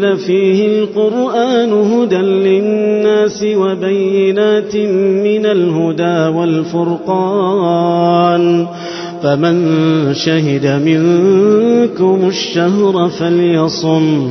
فيه القرآن هدى للناس وبينات من الهدى والفرقان. فمن شهد منكم الشهر فليصم.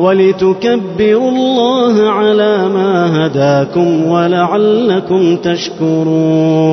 ولتكبروا الله على ما هداكم ولعلكم تشكرون.